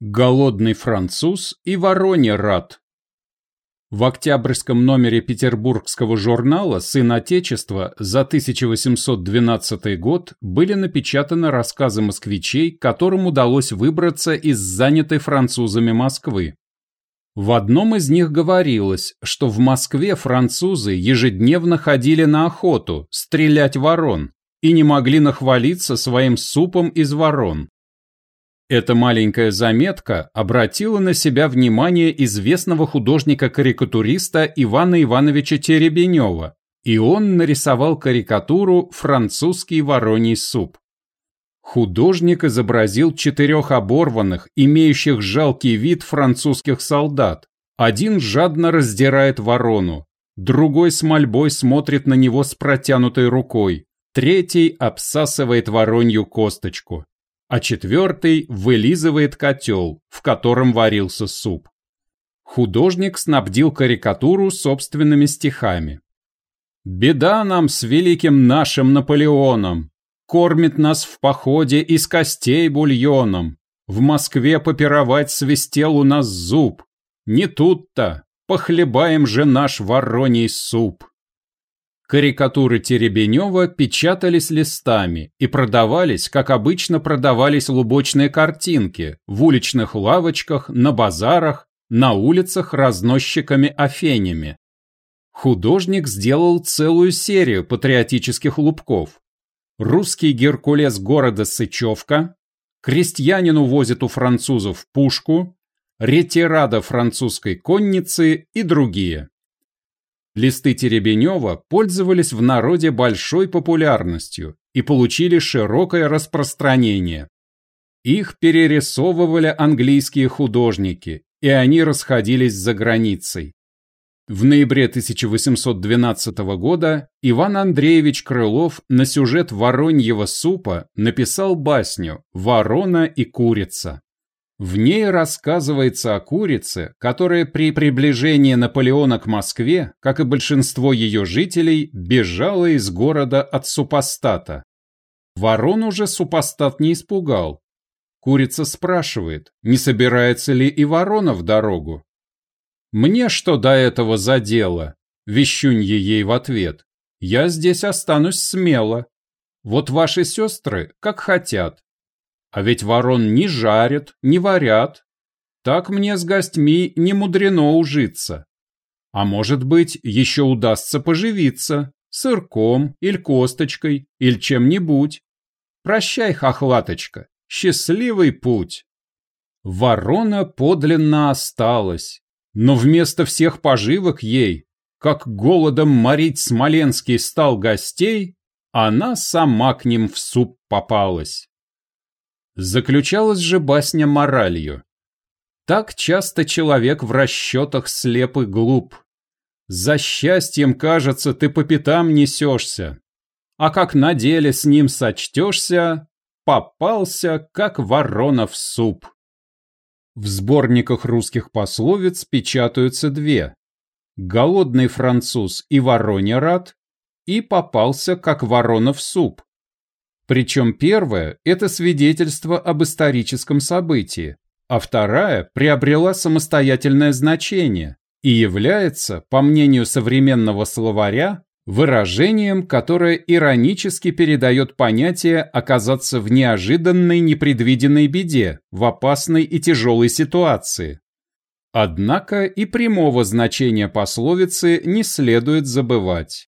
Голодный француз и вороне рад. В октябрьском номере петербургского журнала «Сын Отечества» за 1812 год были напечатаны рассказы москвичей, которым удалось выбраться из занятой французами Москвы. В одном из них говорилось, что в Москве французы ежедневно ходили на охоту, стрелять ворон, и не могли нахвалиться своим супом из ворон. Эта маленькая заметка обратила на себя внимание известного художника-карикатуриста Ивана Ивановича Теребенева, и он нарисовал карикатуру «Французский вороний суп». Художник изобразил четырех оборванных, имеющих жалкий вид французских солдат. Один жадно раздирает ворону, другой с мольбой смотрит на него с протянутой рукой, третий обсасывает воронью косточку а четвертый вылизывает котел, в котором варился суп. Художник снабдил карикатуру собственными стихами. «Беда нам с великим нашим Наполеоном, кормит нас в походе из костей бульоном, в Москве попировать свистел у нас зуб, не тут-то, похлебаем же наш вороний суп». Карикатуры Теребенева печатались листами и продавались, как обычно продавались лубочные картинки, в уличных лавочках, на базарах, на улицах разносчиками-афенями. Художник сделал целую серию патриотических лубков. Русский Геркулес города Сычевка, крестьянин увозит у французов пушку, ретирада французской конницы и другие. Листы Теребенева пользовались в народе большой популярностью и получили широкое распространение. Их перерисовывали английские художники, и они расходились за границей. В ноябре 1812 года Иван Андреевич Крылов на сюжет «Вороньего супа» написал басню «Ворона и курица». В ней рассказывается о курице, которая при приближении Наполеона к Москве, как и большинство ее жителей, бежала из города от супостата. Ворон уже супостат не испугал. Курица спрашивает, не собирается ли и ворона в дорогу. «Мне что до этого за дело?» – вещунье ей в ответ. «Я здесь останусь смело. Вот ваши сестры как хотят, а ведь ворон не жарят, не варят. Так мне с гостьми не мудрено ужиться. А может быть, еще удастся поживиться, сырком, или косточкой, или чем-нибудь. Прощай, хохлаточка, счастливый путь. Ворона подлинно осталась, но вместо всех поживок ей, как голодом морить Смоленский стал гостей, она сама к ним в суп попалась. Заключалась же басня моралью. Так часто человек в расчетах слеп и глуп. За счастьем, кажется, ты по пятам несешься. А как на деле с ним сочтешься, попался, как ворона в суп. В сборниках русских пословиц печатаются две. «Голодный француз и вороне рад» и «попался, как ворона в суп». Причем первая – это свидетельство об историческом событии, а вторая приобрела самостоятельное значение и является, по мнению современного словаря, выражением, которое иронически передает понятие оказаться в неожиданной непредвиденной беде, в опасной и тяжелой ситуации. Однако и прямого значения пословицы не следует забывать.